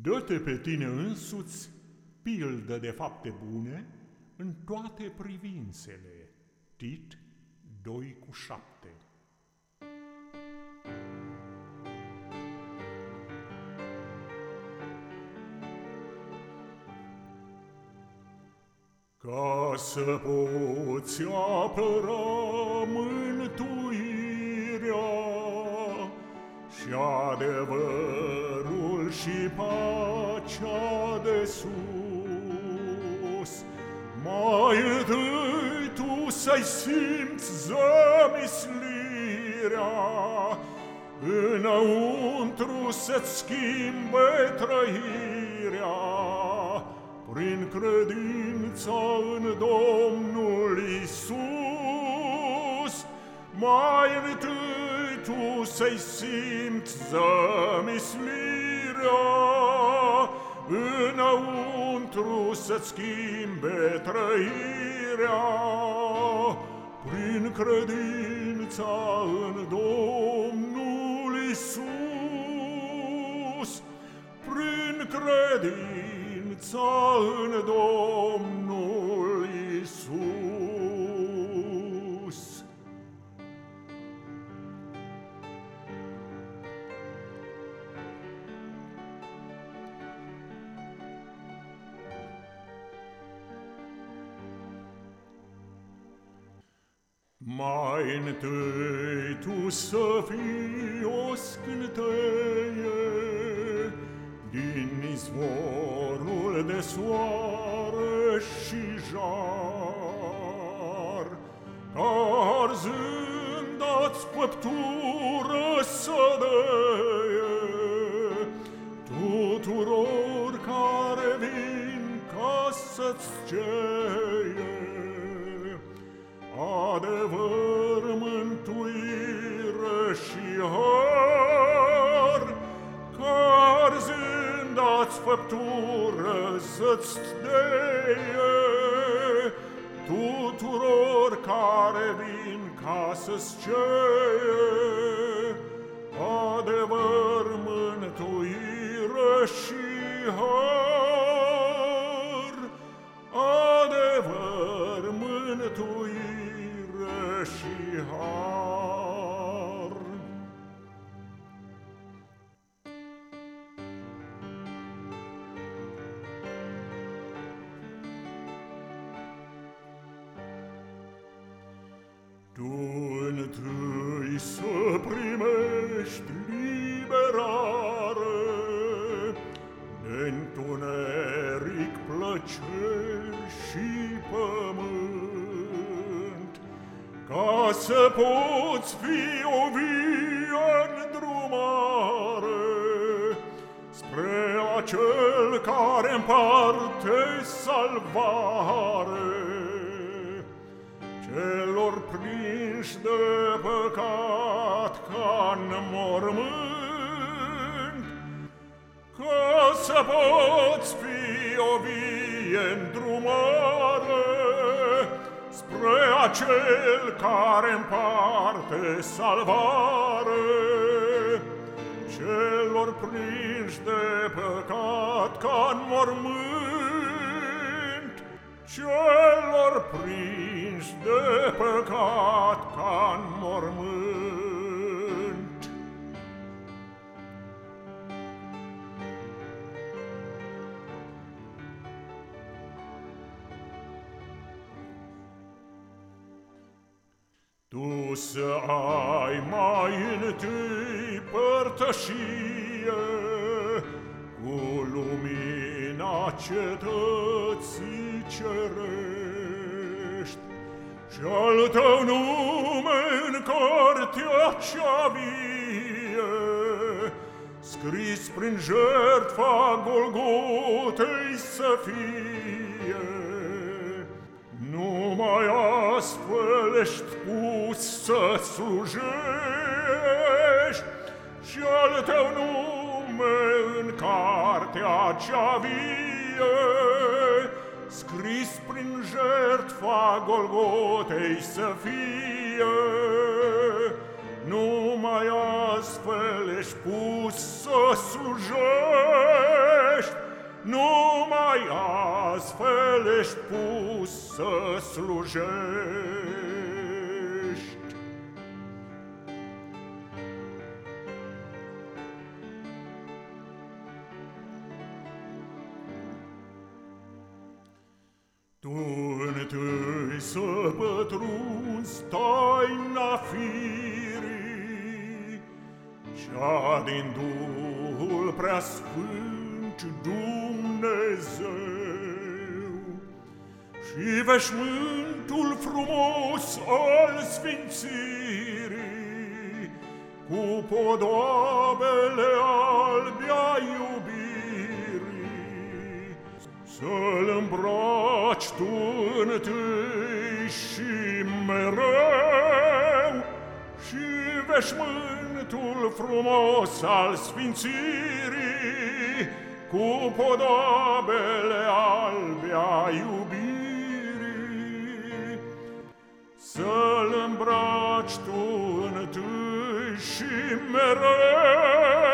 Dă-te pe tine însuți pildă de fapte bune în toate privințele. Tit 2 cu 7 Ca să poți apăra mântuirea și adevărul și pacea de sus. Mai întâi tu să-i simți zămislirea, înăuntru să-ți schimbe trăirea, prin credința în Domnul Isus. Mai întâi tu sei simt zamis mira, Înăuntru să-ți schimbe trăirea, Prin credința în Domnul Isus, Prin credința în Domnul Mai întâi tu să fii o scânteie Din izvorul de soare și jar. Arzând ați făptură să deie Tuturor care vin ca să-ți ceie adevăr, mântuire și har, Car zând-ați făptură să-ți deie, Tuturor care vin ca să-ți ceie, Adevăr, mântuire și har, Adevăr, mântuire har. Du en tøy så primești Ca să poți fi o vie îndrumare Spre acel care împarte salvare celor prinși de păcat ca în mormânt, ca să poți fi o vie îndrumare spre acel care împarte salvare celor prinși de păcat ca în mormânt, celor prinși de păcat ca în mormânt. Tu să ai mai întâi părtășie cu lumina cetății cerești și al tău nume în cartea cea vie, scris prin jertfa Golgotei să fie. Numai astfel ești pus să slujești și al tău nume în cartea cea vie, scris prin jertfa Golgotei să fie. Numai astfel ești pus să slujești numai astfel ești pus să slujești. Tu întâi să pătrunzi taina firii, Cea din Duhul preasfânt Dumnezeu, Și veșmântul frumos al sfințirii, Cu podoabele albi a iubirii, Să-l îmbraci tu întâi și mereu. Și veșmântul frumos al sfințirii Cu podobele albe a iubirii. Să-l îmbraci tu întâi și mereu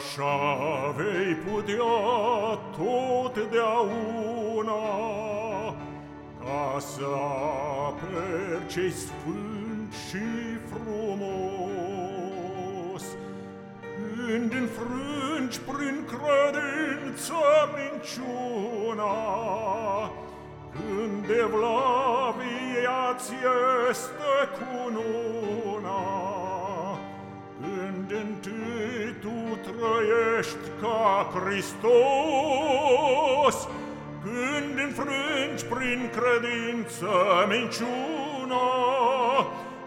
așa vei putea totdeauna Ca să aperi ce sfânt și frumos. Când înfrângi prin credință minciuna Când evlavia ți este cununa Când întâi tu trăiești ca Hristos, Când înfrângi prin credință minciuna,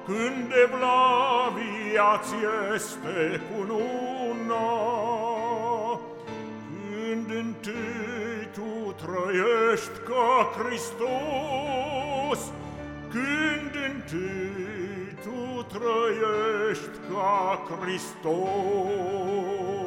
Când evlavia ți este cununa, Când întâi tu trăiești ca Hristos, Când întâi tu trăiești ca Hristos.